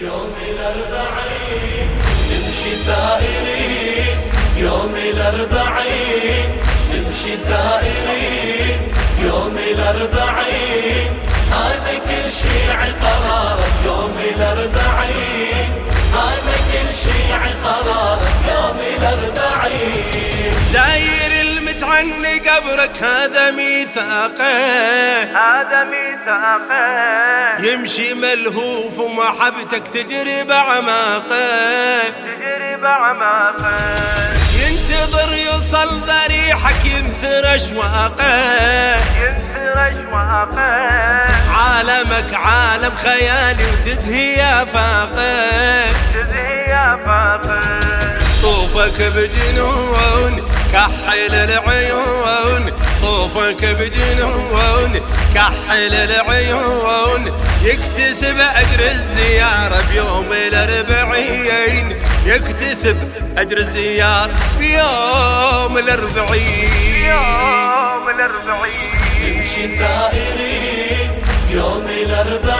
يوم الأربعين نمشي ثائرين يوم الأربعين المتعني قبرك هذا ميثاقه. هذا ميثاقه. يمشي ملهوف ومحبتك تجري بعماقه. تجري بعماقه. ينتظر يوصل ضريحك ينثر اشواقه ينثر اشواقه عالمك عالم خيالي وتزهي آفاقه. تزهي آفاقه. طوفك بجنون كحل العيون. طوفك بجنون كحل العيون. يكتسب أجر الزيارة بيوم الأربعين. يكتسب أجر الزيارة بيوم الأربعين. يوم الأربعين. نمشي ثائرين يوم الأربعين.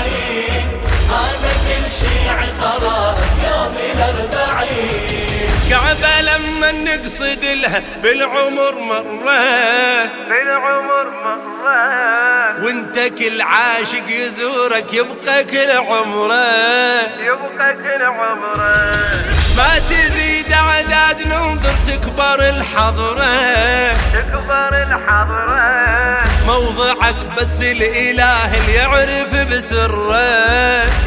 الأربعين هذا كل شيء قرارك يوم الأربعين. كعبة لما نقصد لها بالعمر مرة. بالعمر مرة. وانت كل عاشق يزورك يبقى كل عمره. يبقى كل عمره. ما تزيد أعداد ننظر تكبر الحضرة. تكبر الحضرة. موضعك بس الإله اللي يعرف بسره.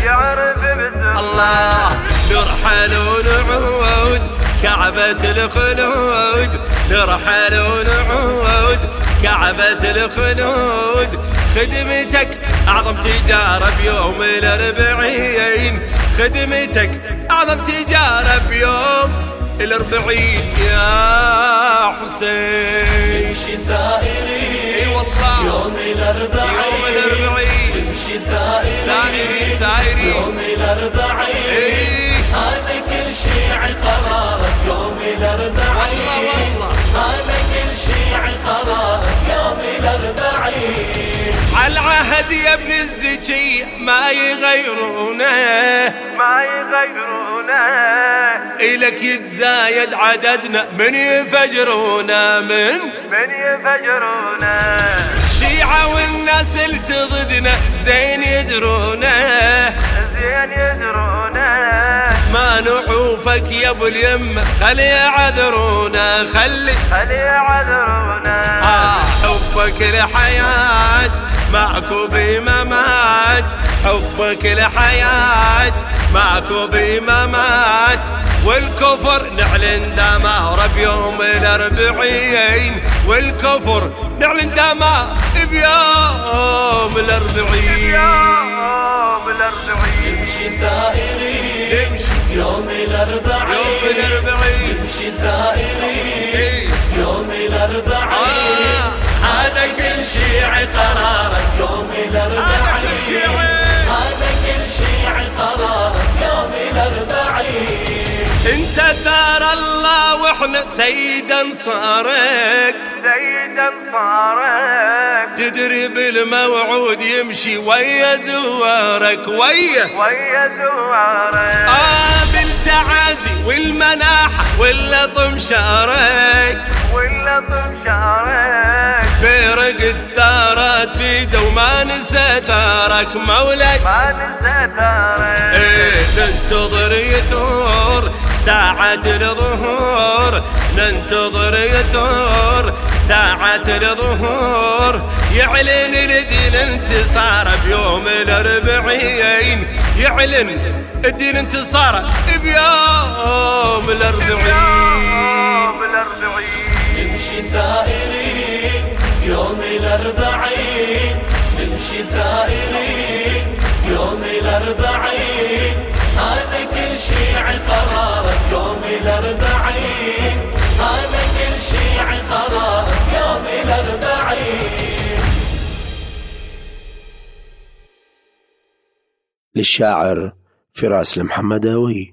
يعرف بسره. الله نرحل ونعود. كعبة الخلود نرحل ونعود. كعبة الخلود خدمتك أعظم تجارة بيوم الأربعين. خدمتك أعظم تجارة بيوم الأربعين. يا حسين. نمشي ثائرين الأربعين. يوم الأربعين نمشي ثائرين يوم الأربعين. هذا كل شيء قرارك. يوم الأربعين. والله والله. هذا كل شيء قرارك. يوم الأربعين. على العهد يا ابن الزكي ما يغيرونه. ما يغيرونه. إلك يتزايد عددنا من يفجرونا من؟ من يفجرونه والناس اللي ضدنا زين يدرونا زين يدرونه. ما نعوفك يا أبو اليمة خلي يعذرونا خلي. خلي يعذرونه آه حبك الحياة معكو بممات. حبك الحياة معكو بممات. والكفر نعلن دمار بيوم الأربعين. والكفر نعلن دمار بيوم الأربعين. نمشي ثائرين نمشي يوم الأربعين. الله وإحنا سيد انصارك سيد انصارك تدري بالموعود يمشي ويا زوارك ويا. ويا زوارك. آه بالتعازي والمناحة واللطم شارك ولا طم شعرك. بيرق الثارات بيده وما نسى ثارك مولاي ما ننسى ثارك. إيه ننتظر يثور. ساعة الظهور ننتظر يثور. ساعة الظهور يعلن الدين انتصاره بيوم الأربعين. يعلن الدين انتصاره بيوم الأربعين. نمشي ثائرين يوم الأربعين. نمشي ثائرين يوم الأربعين. للشاعر فراس المحمداوي.